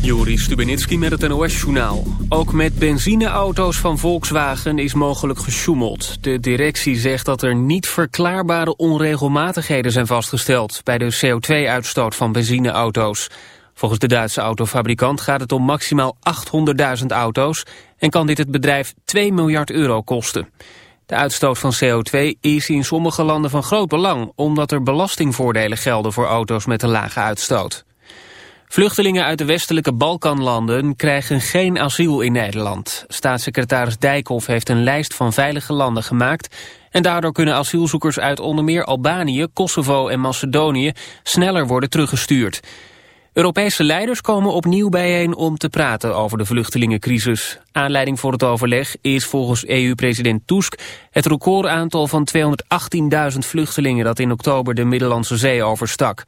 Juri Stubenitski met het NOS-journaal. Ook met benzineauto's van Volkswagen is mogelijk gesjoemeld. De directie zegt dat er niet verklaarbare onregelmatigheden zijn vastgesteld... bij de CO2-uitstoot van benzineauto's. Volgens de Duitse autofabrikant gaat het om maximaal 800.000 auto's... en kan dit het bedrijf 2 miljard euro kosten. De uitstoot van CO2 is in sommige landen van groot belang... omdat er belastingvoordelen gelden voor auto's met een lage uitstoot. Vluchtelingen uit de westelijke Balkanlanden krijgen geen asiel in Nederland. Staatssecretaris Dijkhoff heeft een lijst van veilige landen gemaakt... en daardoor kunnen asielzoekers uit onder meer Albanië, Kosovo en Macedonië... sneller worden teruggestuurd. Europese leiders komen opnieuw bijeen om te praten over de vluchtelingencrisis. Aanleiding voor het overleg is volgens EU-president Tusk het recordaantal van 218.000 vluchtelingen dat in oktober de Middellandse Zee overstak.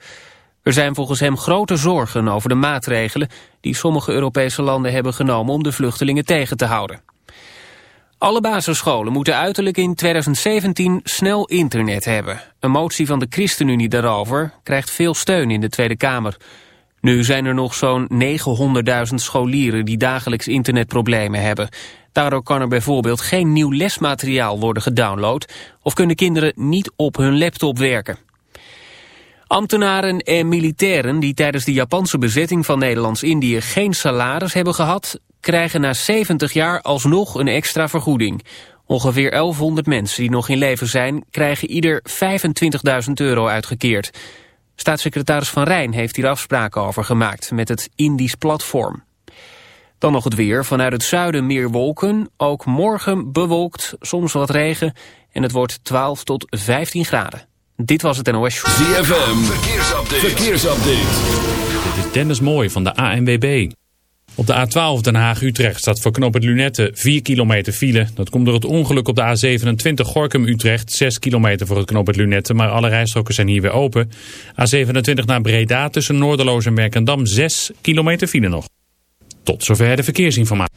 Er zijn volgens hem grote zorgen over de maatregelen die sommige Europese landen hebben genomen om de vluchtelingen tegen te houden. Alle basisscholen moeten uiterlijk in 2017 snel internet hebben. Een motie van de ChristenUnie daarover krijgt veel steun in de Tweede Kamer. Nu zijn er nog zo'n 900.000 scholieren die dagelijks internetproblemen hebben. Daardoor kan er bijvoorbeeld geen nieuw lesmateriaal worden gedownload... of kunnen kinderen niet op hun laptop werken. Ambtenaren en militairen die tijdens de Japanse bezetting van Nederlands-Indië geen salaris hebben gehad, krijgen na 70 jaar alsnog een extra vergoeding. Ongeveer 1100 mensen die nog in leven zijn, krijgen ieder 25.000 euro uitgekeerd. Staatssecretaris Van Rijn heeft hier afspraken over gemaakt met het Indisch platform. Dan nog het weer. Vanuit het zuiden meer wolken. Ook morgen bewolkt, soms wat regen. En het wordt 12 tot 15 graden. Dit was het NOS Show. ZFM, verkeersupdate. verkeersupdate. Dit is Dennis Mooij van de ANWB. Op de A12 Den Haag-Utrecht staat voor knooppunt Lunette 4 kilometer file. Dat komt door het ongeluk op de A27 Gorkum-Utrecht. 6 kilometer voor het knooppunt Lunette, maar alle rijstroken zijn hier weer open. A27 naar Breda tussen Noorderloos en Merkendam 6 kilometer file nog. Tot zover de verkeersinformatie.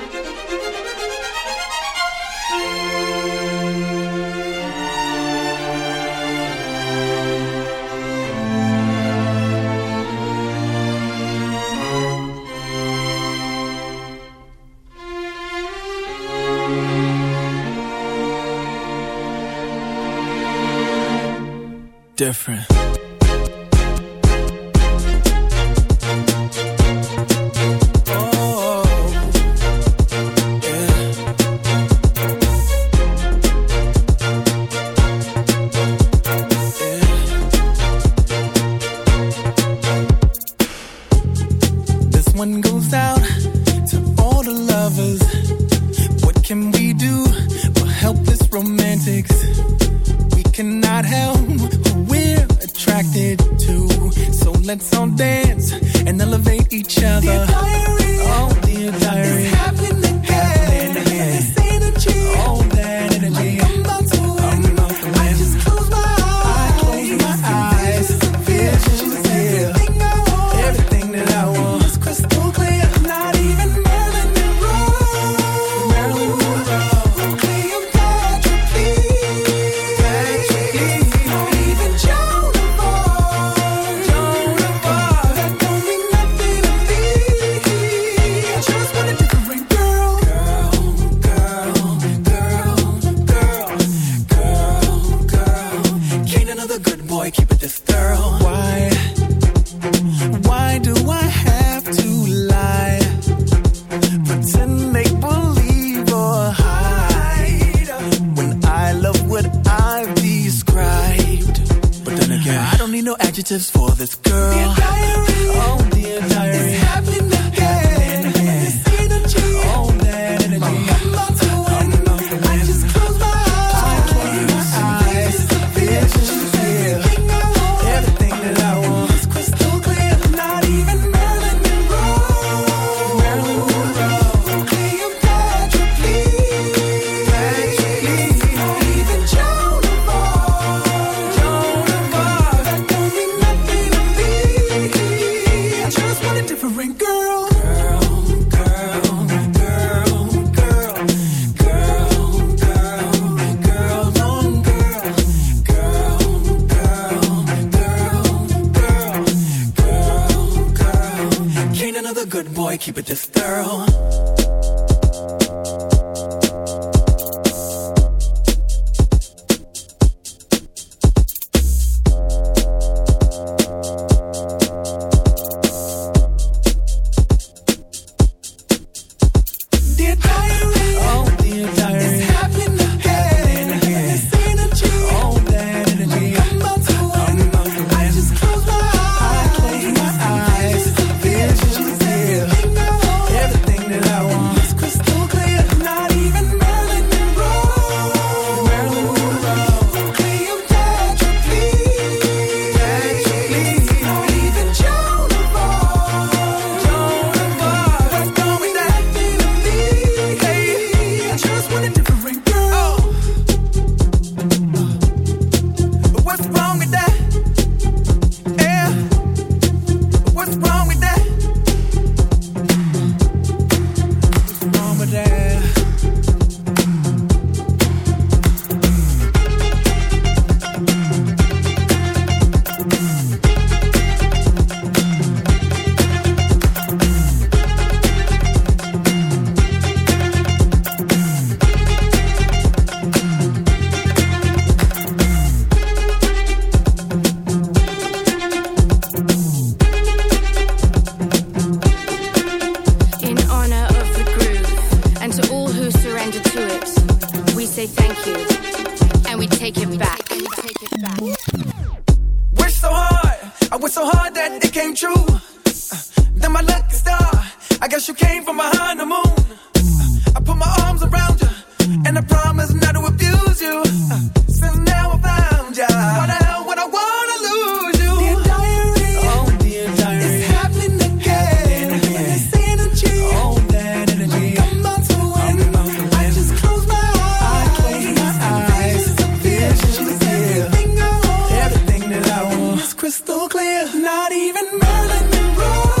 Different. Clear. Not even Marilyn Monroe,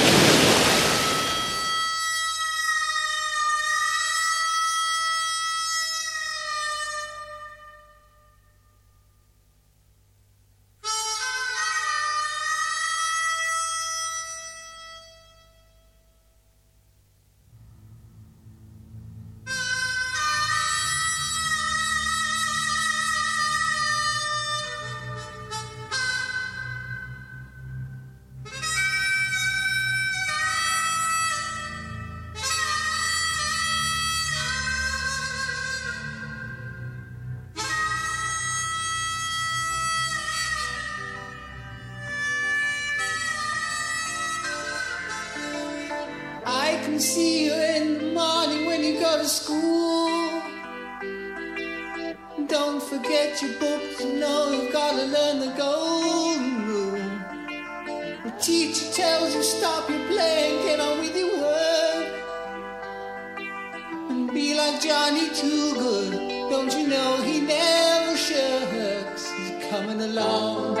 Stop your playing, get on with your work. And be like Johnny Too Good. Don't you know he never shirks? He's coming along.